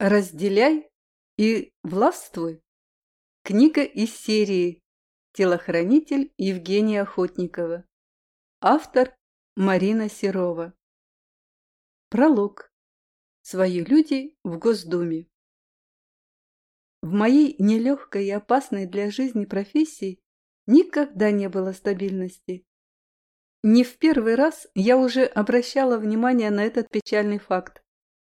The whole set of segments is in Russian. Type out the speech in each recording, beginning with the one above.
Разделяй и властвуй. Книга из серии «Телохранитель» Евгения Охотникова. Автор Марина Серова. Пролог. Свои люди в Госдуме. В моей нелегкой и опасной для жизни профессии никогда не было стабильности. Не в первый раз я уже обращала внимание на этот печальный факт.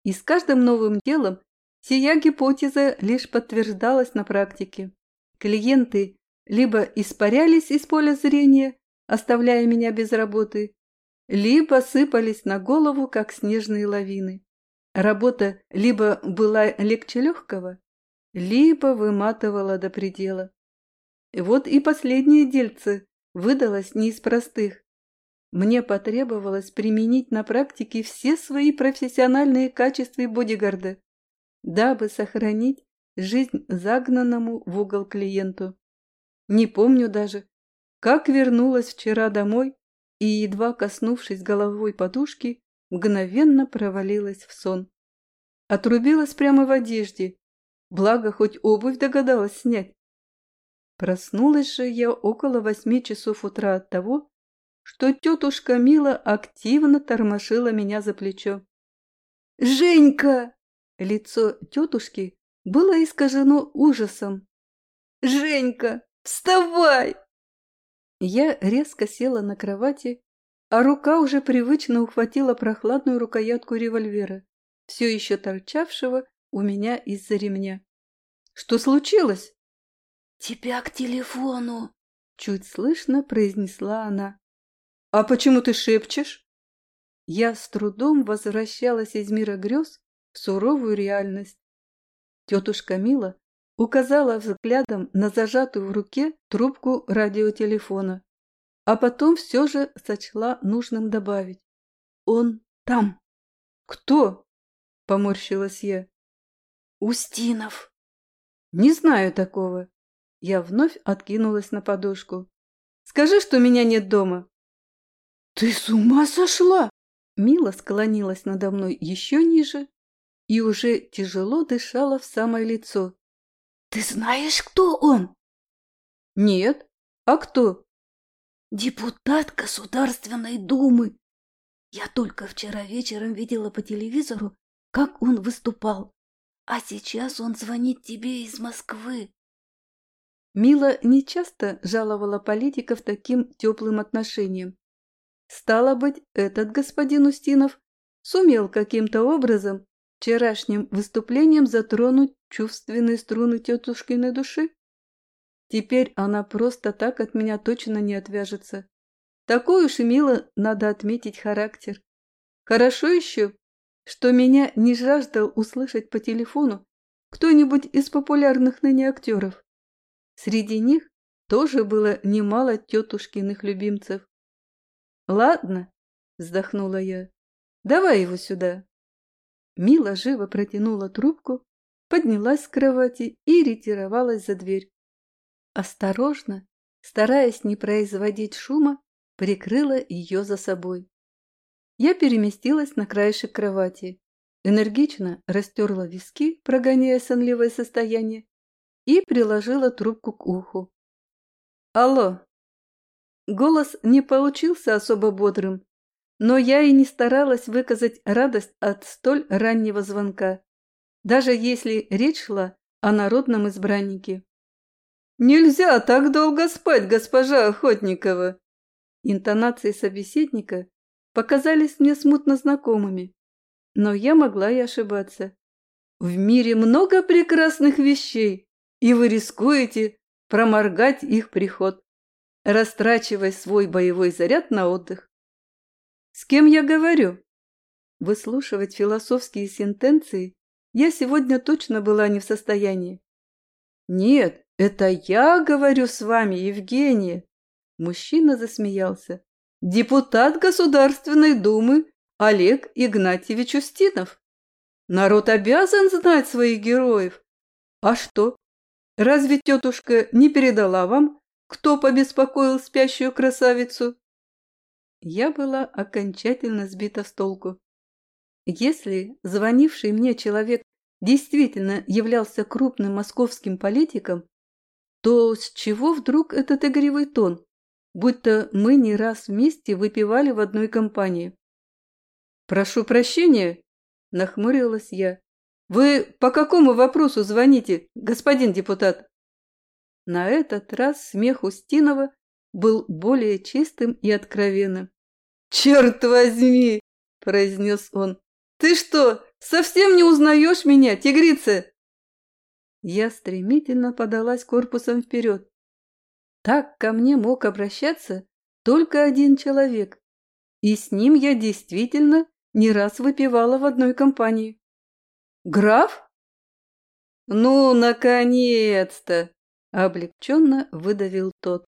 И с каждым новым делом Сия гипотеза лишь подтверждалась на практике. Клиенты либо испарялись из поля зрения, оставляя меня без работы, либо сыпались на голову, как снежные лавины. Работа либо была легче легкого, либо выматывала до предела. Вот и последнее дельце выдалось не из простых. Мне потребовалось применить на практике все свои профессиональные качества бодигарда дабы сохранить жизнь загнанному в угол клиенту. Не помню даже, как вернулась вчера домой и, едва коснувшись головой подушки, мгновенно провалилась в сон. Отрубилась прямо в одежде, благо хоть обувь догадалась снять. Проснулась же я около восьми часов утра от того, что тетушка Мила активно тормошила меня за плечо. «Женька!» Лицо тетушки было искажено ужасом. «Женька, вставай!» Я резко села на кровати, а рука уже привычно ухватила прохладную рукоятку револьвера, все еще торчавшего у меня из-за ремня. «Что случилось?» «Тебя к телефону!» — чуть слышно произнесла она. «А почему ты шепчешь?» Я с трудом возвращалась из мира грез в суровую реальность. Тетушка Мила указала взглядом на зажатую в руке трубку радиотелефона, а потом все же сочла нужным добавить. «Он там». «Кто?» – поморщилась я. «Устинов». «Не знаю такого». Я вновь откинулась на подушку. «Скажи, что меня нет дома». «Ты с ума сошла?» Мила склонилась надо мной еще ниже и уже тяжело дышала в самое лицо. «Ты знаешь, кто он?» «Нет. А кто?» «Депутат Государственной Думы. Я только вчера вечером видела по телевизору, как он выступал, а сейчас он звонит тебе из Москвы». Мила нечасто жаловала политиков таким теплым отношением. Стало быть, этот господин Устинов сумел каким-то образом вчерашним выступлением затронуть чувственные струны тетушкиной души? Теперь она просто так от меня точно не отвяжется. Такой уж и мило надо отметить характер. Хорошо еще, что меня не жаждал услышать по телефону кто-нибудь из популярных ныне актеров. Среди них тоже было немало тетушкиных любимцев. «Ладно», — вздохнула я, — «давай его сюда». Мила живо протянула трубку, поднялась с кровати и ретировалась за дверь. Осторожно, стараясь не производить шума, прикрыла ее за собой. Я переместилась на краешек кровати, энергично растерла виски, прогоняя сонливое состояние, и приложила трубку к уху. «Алло!» Голос не получился особо бодрым, но я и не старалась выказать радость от столь раннего звонка, даже если речь шла о народном избраннике. «Нельзя так долго спать, госпожа Охотникова!» Интонации собеседника показались мне смутно знакомыми, но я могла и ошибаться. В мире много прекрасных вещей, и вы рискуете проморгать их приход, растрачивая свой боевой заряд на отдых. С кем я говорю? Выслушивать философские сентенции я сегодня точно была не в состоянии. Нет, это я говорю с вами, Евгения. Мужчина засмеялся. Депутат Государственной Думы Олег Игнатьевич Устинов. Народ обязан знать своих героев. А что? Разве тетушка не передала вам, кто побеспокоил спящую красавицу? Я была окончательно сбита с толку. Если звонивший мне человек действительно являлся крупным московским политиком, то с чего вдруг этот игривый тон, будто мы не раз вместе выпивали в одной компании? «Прошу прощения», – нахмурилась я. «Вы по какому вопросу звоните, господин депутат?» На этот раз смех Устинова был более чистым и откровенным. «Черт возьми!» – произнес он. «Ты что, совсем не узнаешь меня, тигрица?» Я стремительно подалась корпусом вперед. Так ко мне мог обращаться только один человек, и с ним я действительно не раз выпивала в одной компании. «Граф?» «Ну, наконец-то!» – облегченно выдавил тот.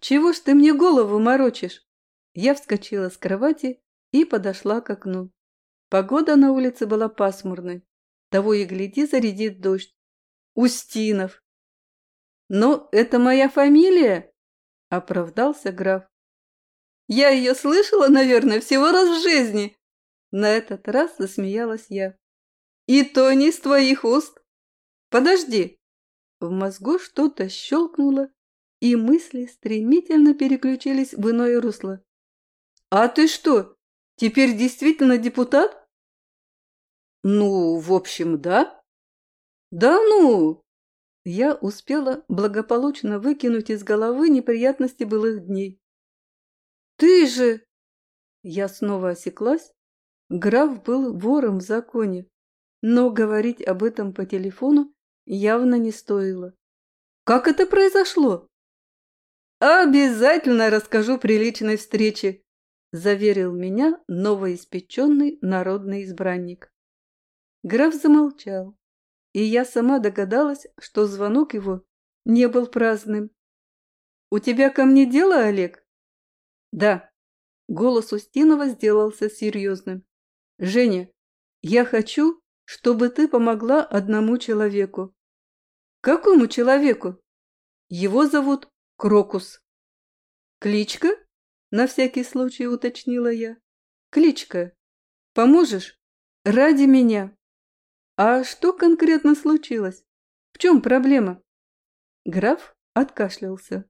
«Чего ж ты мне голову морочишь?» Я вскочила с кровати и подошла к окну. Погода на улице была пасмурной. Того и гляди, зарядит дождь. Устинов. «Ну, это моя фамилия?» – оправдался граф. «Я ее слышала, наверное, всего раз в жизни!» На этот раз засмеялась я. «И то не из твоих уст!» «Подожди!» В мозгу что-то щелкнуло, и мысли стремительно переключились в иное русло. «А ты что, теперь действительно депутат?» «Ну, в общем, да». «Да ну!» Я успела благополучно выкинуть из головы неприятности былых дней. «Ты же...» Я снова осеклась. Граф был вором в законе, но говорить об этом по телефону явно не стоило. «Как это произошло?» «Обязательно расскажу при личной встрече», заверил меня новоиспеченный народный избранник. Граф замолчал, и я сама догадалась, что звонок его не был праздным. «У тебя ко мне дело, Олег?» «Да». Голос Устинова сделался серьезным. «Женя, я хочу, чтобы ты помогла одному человеку». «Какому человеку?» «Его зовут Крокус». «Кличка?» – на всякий случай уточнила я. «Кличка. Поможешь? Ради меня». «А что конкретно случилось? В чем проблема?» Граф откашлялся.